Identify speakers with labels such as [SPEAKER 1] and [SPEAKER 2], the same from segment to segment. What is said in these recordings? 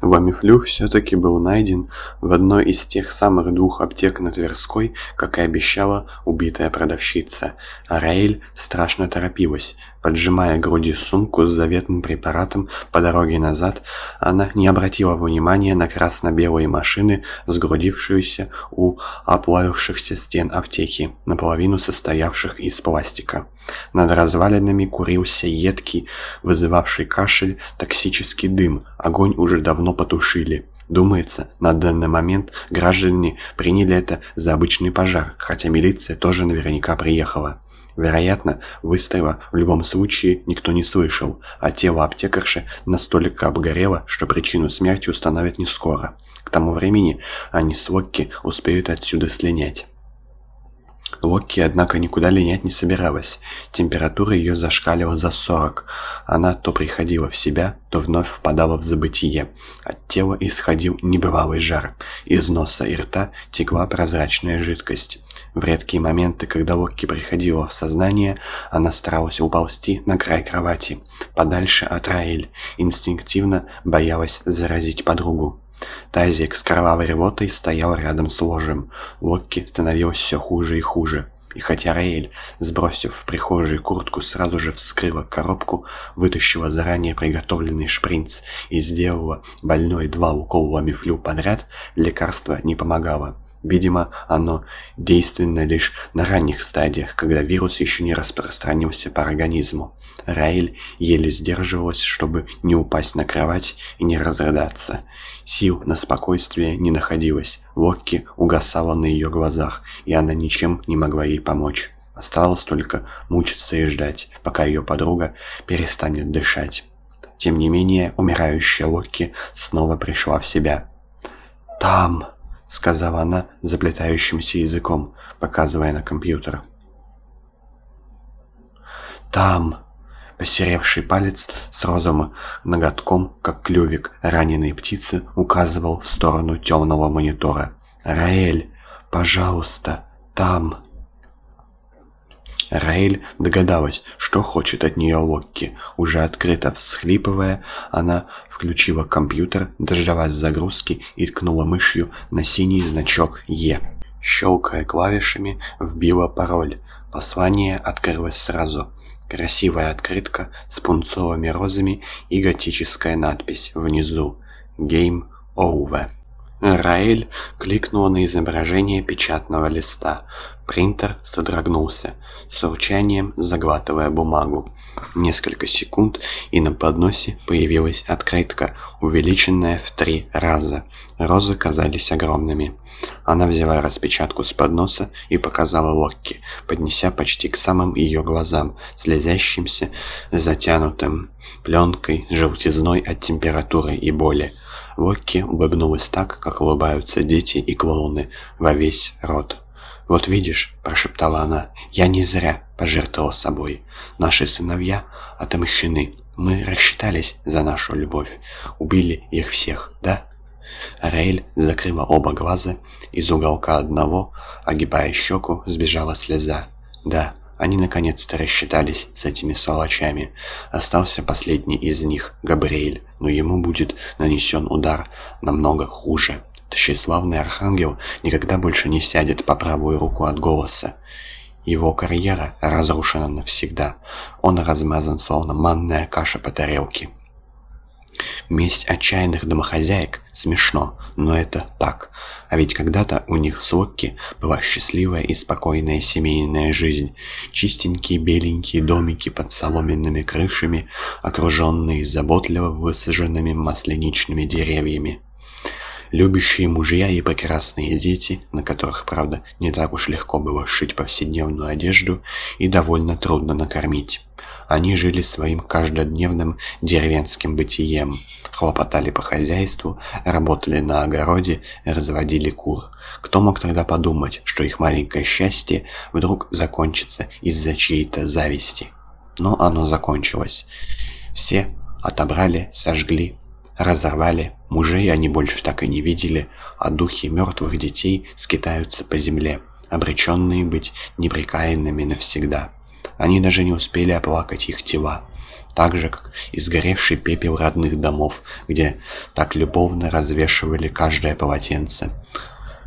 [SPEAKER 1] Вамифлю все-таки был найден в одной из тех самых двух аптек на Тверской, как и обещала убитая продавщица. А Раэль страшно торопилась. Поджимая груди сумку с заветным препаратом по дороге назад, она не обратила внимания на красно-белые машины, сгрудившиеся у оплавившихся стен аптеки, наполовину состоявших из пластика. Над развалинами курился едкий, вызывавший кашель, токсический дым. Огонь уже давно потушили. Думается, на данный момент граждане приняли это за обычный пожар, хотя милиция тоже наверняка приехала. Вероятно, выстрела в любом случае никто не слышал, а тело аптекарши настолько обгорело, что причину смерти установят не скоро. К тому времени они с Локки успеют отсюда слинять. Локки, однако, никуда линять не собиралась. Температура ее зашкаливала за 40. Она то приходила в себя, то вновь впадала в забытие. От тела исходил небывалый жар. Из носа и рта текла прозрачная жидкость. В редкие моменты, когда Локки приходила в сознание, она старалась уползти на край кровати, подальше от Раэль, инстинктивно боялась заразить подругу. Тазик с кровавой рвотой стоял рядом с ложем. Локки становилось все хуже и хуже. И хотя Раэль, сбросив в прихожей куртку, сразу же вскрыла коробку, вытащила заранее приготовленный шприц и сделала больной два укола мифлю подряд, лекарство не помогало. Видимо, оно действенно лишь на ранних стадиях, когда вирус еще не распространился по организму. Раэль еле сдерживалась, чтобы не упасть на кровать и не разрыдаться. Сил на спокойствие не находилось. Локки угасала на ее глазах, и она ничем не могла ей помочь. Осталось только мучиться и ждать, пока ее подруга перестанет дышать. Тем не менее, умирающая Локки снова пришла в себя. «Там!» — сказала она заплетающимся языком, показывая на компьютер. «Там!» Посеревший палец с розовым ноготком, как клювик раненой птицы, указывал в сторону темного монитора. «Раэль, пожалуйста, там!» Раэль догадалась, что хочет от нее Локки. Уже открыто всхлипывая, она включила компьютер, дождалась загрузки и ткнула мышью на синий значок «Е». Щелкая клавишами, вбила пароль. Послание открылось сразу. Красивая открытка с пунцовыми розами и готическая надпись внизу «Game Over». Раэль кликнула на изображение печатного листа. Принтер содрогнулся, с урчанием заглатывая бумагу. Несколько секунд, и на подносе появилась открытка, увеличенная в три раза. Розы казались огромными. Она взяла распечатку с подноса и показала Локки, поднеся почти к самым ее глазам, слезящимся, затянутым пленкой, желтизной от температуры и боли. Локки улыбнулась так, как улыбаются дети и клоуны во весь рот. «Вот видишь», — прошептала она, — «я не зря пожертвовал собой. Наши сыновья отомщены. Мы рассчитались за нашу любовь. Убили их всех, да?» Рейль закрыла оба глаза. Из уголка одного, огибая щеку, сбежала слеза. «Да, они наконец-то рассчитались с этими сволочами. Остался последний из них, Габриэль, но ему будет нанесен удар намного хуже. Тщеславный архангел никогда больше не сядет по правую руку от голоса. Его карьера разрушена навсегда. Он размазан, словно манная каша по тарелке. Месть отчаянных домохозяек смешно, но это так. А ведь когда-то у них с Локки была счастливая и спокойная семейная жизнь. Чистенькие беленькие домики под соломенными крышами, окруженные заботливо высаженными масленичными деревьями любящие мужья и прекрасные дети, на которых, правда, не так уж легко было сшить повседневную одежду и довольно трудно накормить. Они жили своим каждодневным деревенским бытием, хлопотали по хозяйству, работали на огороде, разводили кур. Кто мог тогда подумать, что их маленькое счастье вдруг закончится из-за чьей-то зависти? Но оно закончилось. Все отобрали, сожгли, разорвали, мужей они больше так и не видели, а духи мертвых детей скитаются по земле, обреченные быть непрекаянными навсегда. Они даже не успели оплакать их тела. так же, как и сгоревший пепел родных домов, где так любовно развешивали каждое полотенце.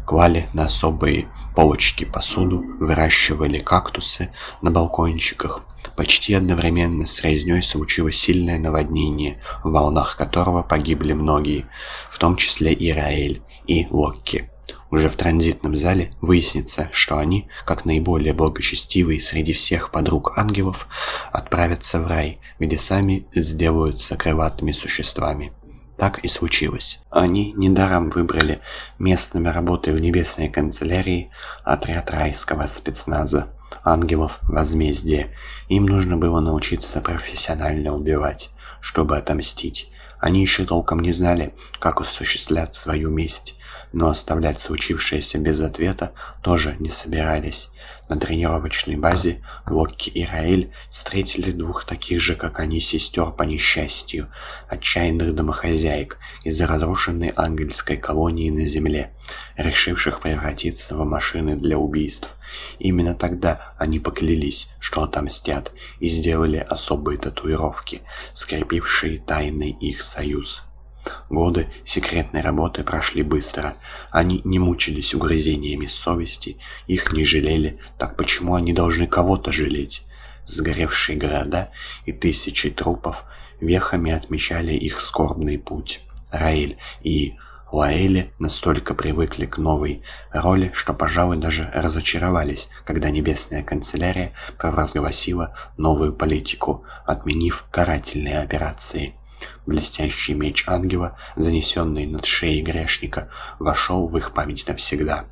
[SPEAKER 1] Клали на особые полочки посуду, выращивали кактусы на балкончиках. Почти одновременно с резней случилось сильное наводнение, в волнах которого погибли многие, в том числе и Раэль, и Локки. Уже в транзитном зале выяснится, что они, как наиболее благочестивые среди всех подруг ангелов, отправятся в рай, где сами сделаются крылатыми существами. Так и случилось. Они недаром выбрали местными работой в небесной канцелярии отряд райского спецназа, ангелов возмездия. Им нужно было научиться профессионально убивать, чтобы отомстить. Они еще толком не знали, как осуществлять свою месть, но оставлять случившееся без ответа тоже не собирались. На тренировочной базе Локки и Раэль встретили двух таких же, как они, сестер по несчастью, отчаянных домохозяек из разрушенной ангельской колонии на земле, решивших превратиться в машины для убийств. Именно тогда они поклялись, что отомстят, и сделали особые татуировки, скрепившие тайный их союз. Годы секретной работы прошли быстро. Они не мучились угрызениями совести, их не жалели, так почему они должны кого-то жалеть? Сгоревшие города и тысячи трупов вехами отмечали их скорбный путь. Раэль и Лаэли настолько привыкли к новой роли, что, пожалуй, даже разочаровались, когда Небесная канцелярия провозгласила новую политику, отменив карательные операции. Блестящий меч ангела, занесенный над шеей грешника, вошел в их память навсегда.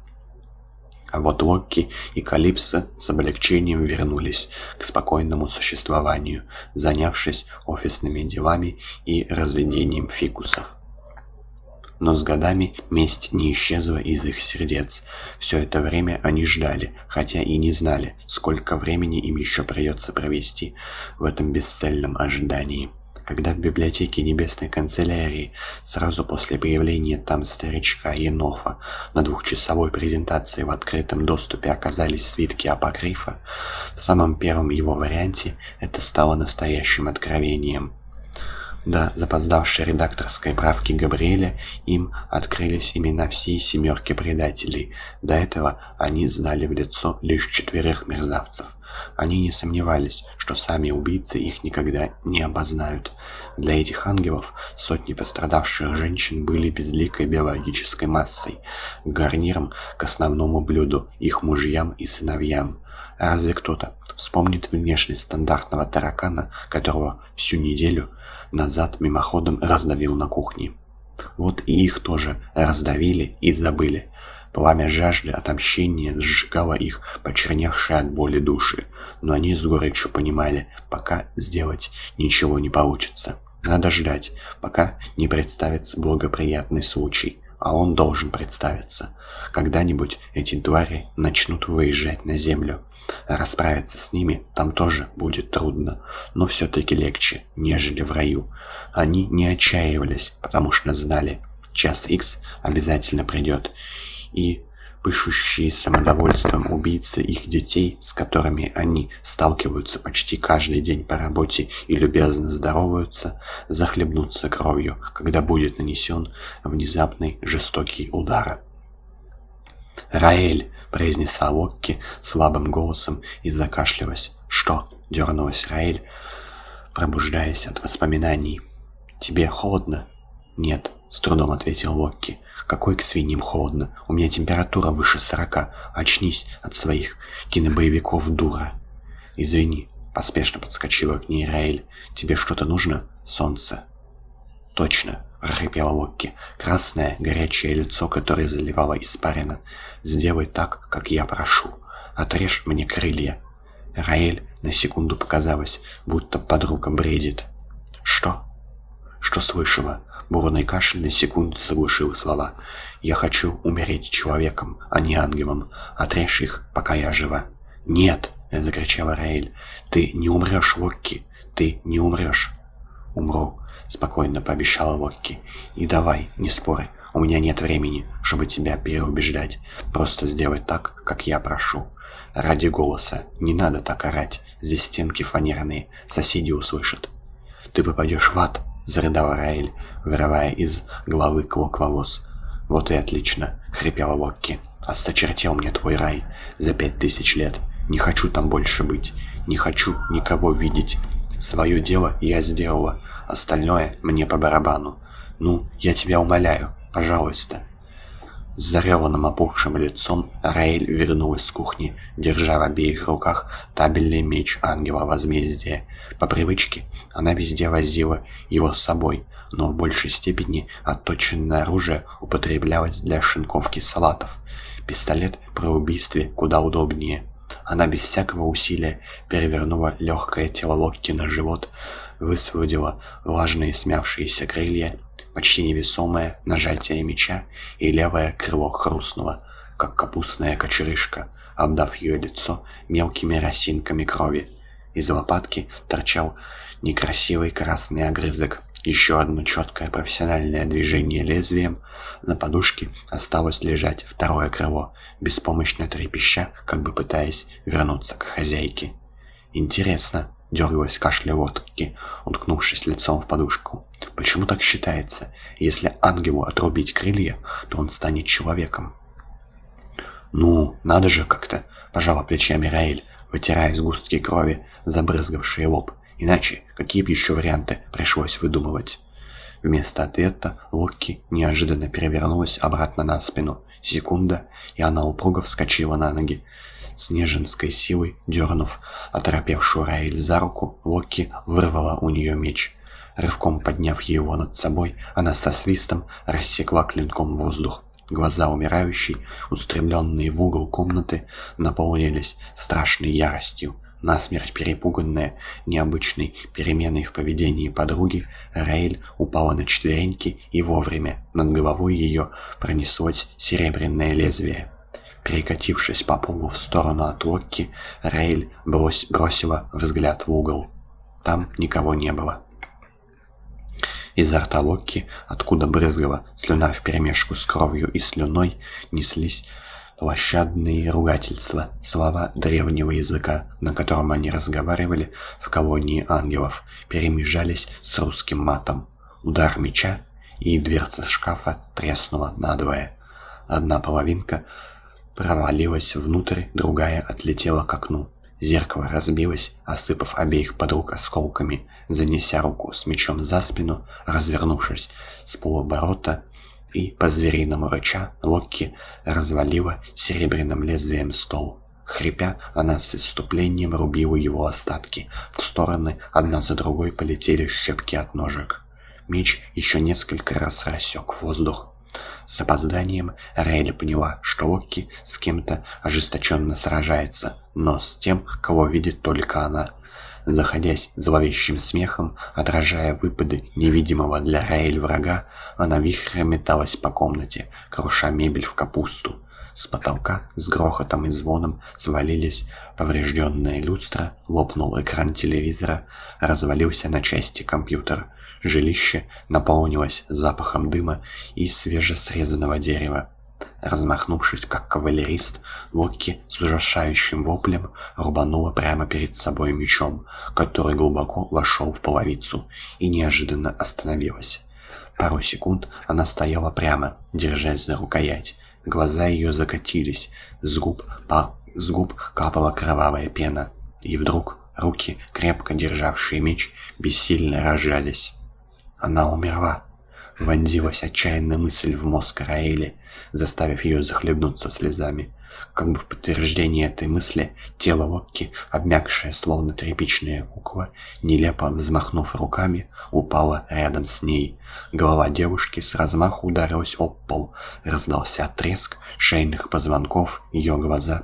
[SPEAKER 1] А вот Локки и Калипсо с облегчением вернулись к спокойному существованию, занявшись офисными делами и разведением фикусов. Но с годами месть не исчезла из их сердец. Все это время они ждали, хотя и не знали, сколько времени им еще придется провести в этом бесцельном ожидании когда в библиотеке Небесной канцелярии сразу после появления там старичка Енофа на двухчасовой презентации в открытом доступе оказались свитки апокрифа, в самом первом его варианте это стало настоящим откровением. До запоздавшей редакторской правки Габриэля им открылись имена всей семерки предателей. До этого они знали в лицо лишь четверых мерзавцев. Они не сомневались, что сами убийцы их никогда не обознают. Для этих ангелов сотни пострадавших женщин были безликой биологической массой, гарниром к основному блюду, их мужьям и сыновьям. Разве кто-то вспомнит внешность стандартного таракана, которого всю неделю назад мимоходом раздавил на кухне? Вот и их тоже раздавили и забыли. Пламя жажды отомщения сжигало их, почерневшие от боли души, но они с горечью понимали, пока сделать ничего не получится. Надо ждать, пока не представится благоприятный случай, а он должен представиться. Когда-нибудь эти твари начнут выезжать на землю. Расправиться с ними там тоже будет трудно, но все-таки легче, нежели в раю. Они не отчаивались, потому что знали, час Х обязательно придет, и пышущие самодовольством убийцы их детей, с которыми они сталкиваются почти каждый день по работе и любезно здороваются, захлебнутся кровью, когда будет нанесен внезапный жестокий удар. «Раэль!» — произнесла Локки слабым голосом и закашлялась. «Что?» — дернулась Раэль, пробуждаясь от воспоминаний. «Тебе холодно?» «Нет», — с трудом ответил Локки. Какой к свиньям холодно. У меня температура выше сорока. Очнись от своих кинобоевиков, дура. Извини, поспешно подскочила к ней Раэль. Тебе что-то нужно? Солнце. Точно, прохрипела Локки. Красное, горячее лицо, которое заливало испарина. Сделай так, как я прошу. Отрежь мне крылья. Раэль на секунду показалось, будто подруга бредит. Что? Что слышала? Бурный кашель на секунду заглушил слова. «Я хочу умереть человеком, а не ангелом. Отрежь их, пока я жива». «Нет!» — закричала Раэль. «Ты не умрешь, Локки! Ты не умрешь!» «Умру!» — спокойно пообещала Локки. «И давай, не спорь, у меня нет времени, чтобы тебя переубеждать. Просто сделай так, как я прошу. Ради голоса. Не надо так орать. Здесь стенки фанерные. Соседи услышат». ты попадешь в ад!» — зарыдал Раэль, вырывая из головы клок волос. «Вот и отлично!» — хрипела Локки. «Осточертел мне твой рай за пять тысяч лет. Не хочу там больше быть. Не хочу никого видеть. Свое дело я сделала. Остальное мне по барабану. Ну, я тебя умоляю, пожалуйста». С зареванным опухшим лицом Раэль вернулась с кухни, держа в обеих руках табельный меч Ангела Возмездия. По привычке она везде возила его с собой, но в большей степени отточенное оружие употреблялось для шинковки салатов. Пистолет при убийстве куда удобнее. Она без всякого усилия перевернула легкое тело Локки на живот, высвободила влажные смявшиеся крылья почти невесомое нажатие меча, и левое крыло хрустнуло, как капустная кочерышка, обдав ее лицо мелкими росинками крови. Из лопатки торчал некрасивый красный огрызок. Еще одно четкое профессиональное движение лезвием. На подушке осталось лежать второе крыло, беспомощно трепеща, как бы пытаясь вернуться к хозяйке. «Интересно», — дергалась кашля водки, уткнувшись лицом в подушку. Почему так считается? Если ангелу отрубить крылья, то он станет человеком. «Ну, надо же как-то», — пожала плечами Раэль, вытирая сгустки крови, забрызгавшие лоб. Иначе какие бы еще варианты пришлось выдумывать? Вместо ответа Локки неожиданно перевернулась обратно на спину. Секунда, и она упруго вскочила на ноги. С неженской силой, дернув оторопевшую Раэль за руку, Локки вырвала у нее меч. Рывком подняв его над собой, она со свистом рассекла клинком воздух. Глаза умирающей, устремленные в угол комнаты, наполнились страшной яростью. Насмерть перепуганная необычной переменой в поведении подруги, Рейль упала на четвереньки и вовремя. Над головой ее пронеслось серебряное лезвие. Перекатившись по полу в сторону от Локки, Рейль брось, бросила взгляд в угол. Там никого не было. Изо рта Локки, откуда брызгала слюна вперемешку с кровью и слюной, неслись площадные ругательства, слова древнего языка, на котором они разговаривали в колонии ангелов, перемежались с русским матом. Удар меча, и дверца шкафа треснула надвое. Одна половинка провалилась внутрь, другая отлетела к окну. Зеркало разбилось, осыпав обеих подруг осколками. Занеся руку с мечом за спину, развернувшись с полуоборота и по-звериному рыча, Локки развалила серебряным лезвием стол. Хрипя, она с иступлением рубила его остатки. В стороны одна за другой полетели щепки от ножек. Меч еще несколько раз рассек воздух. С опозданием Рейли поняла, что Локки с кем-то ожесточенно сражается, но с тем, кого видит только она. Заходясь зловещим смехом, отражая выпады невидимого для Раэль врага, она вихрем металась по комнате, круша мебель в капусту. С потолка с грохотом и звоном свалились поврежденные люстра, лопнул экран телевизора, развалился на части компьютер. Жилище наполнилось запахом дыма и свежесрезанного дерева. Размахнувшись, как кавалерист, Локки с ужасающим воплем рубанула прямо перед собой мечом, который глубоко вошел в половицу, и неожиданно остановилась. Пару секунд она стояла прямо, держась за рукоять. Глаза ее закатились, с губ, по... с губ капала кровавая пена. И вдруг руки, крепко державшие меч, бессильно разжались. Она умерла. Вонзилась отчаянная мысль в мозг Раэли, заставив ее захлебнуться слезами. Как бы в подтверждение этой мысли, тело Локки, обмякшее, словно тряпичная кукла, нелепо взмахнув руками, упало рядом с ней. Голова девушки с размаху ударилась об пол, раздался треск шейных позвонков, ее глаза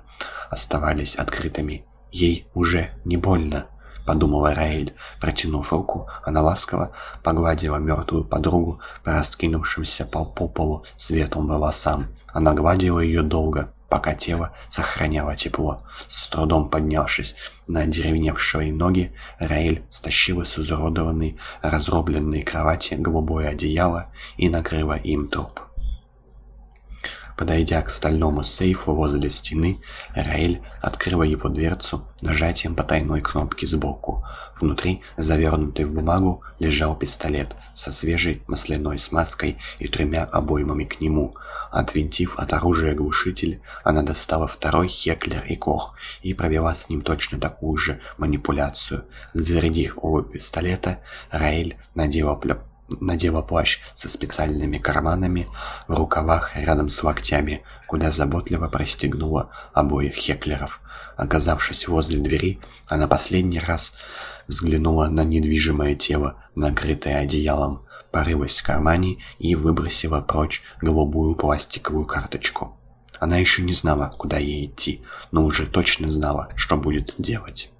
[SPEAKER 1] оставались открытыми. Ей уже не больно. — подумала Раэль. Протянув руку, она ласково погладила мертвую подругу по раскинувшимся по, по полу светлым волосам. Она гладила ее долго, пока тело сохраняло тепло. С трудом поднявшись на деревеневшие ноги, Раэль стащила с изуродованной, разробленной кровати голубое одеяло и накрыла им труп. Подойдя к стальному сейфу возле стены, Раэль открыла его дверцу нажатием потайной кнопки сбоку. Внутри, завернутый в бумагу, лежал пистолет со свежей масляной смазкой и тремя обоймами к нему. Отвинтив от оружия глушитель, она достала второй Хеклер и Кох и провела с ним точно такую же манипуляцию. Зарядив оба пистолета, Раэль надела надела плащ со специальными карманами в рукавах рядом с локтями, куда заботливо пристегнула обоих хеклеров. Оказавшись возле двери, она последний раз взглянула на недвижимое тело, накрытое одеялом, порылась в кармане и выбросила прочь голубую пластиковую карточку. Она еще не знала, куда ей идти, но уже точно знала, что будет делать.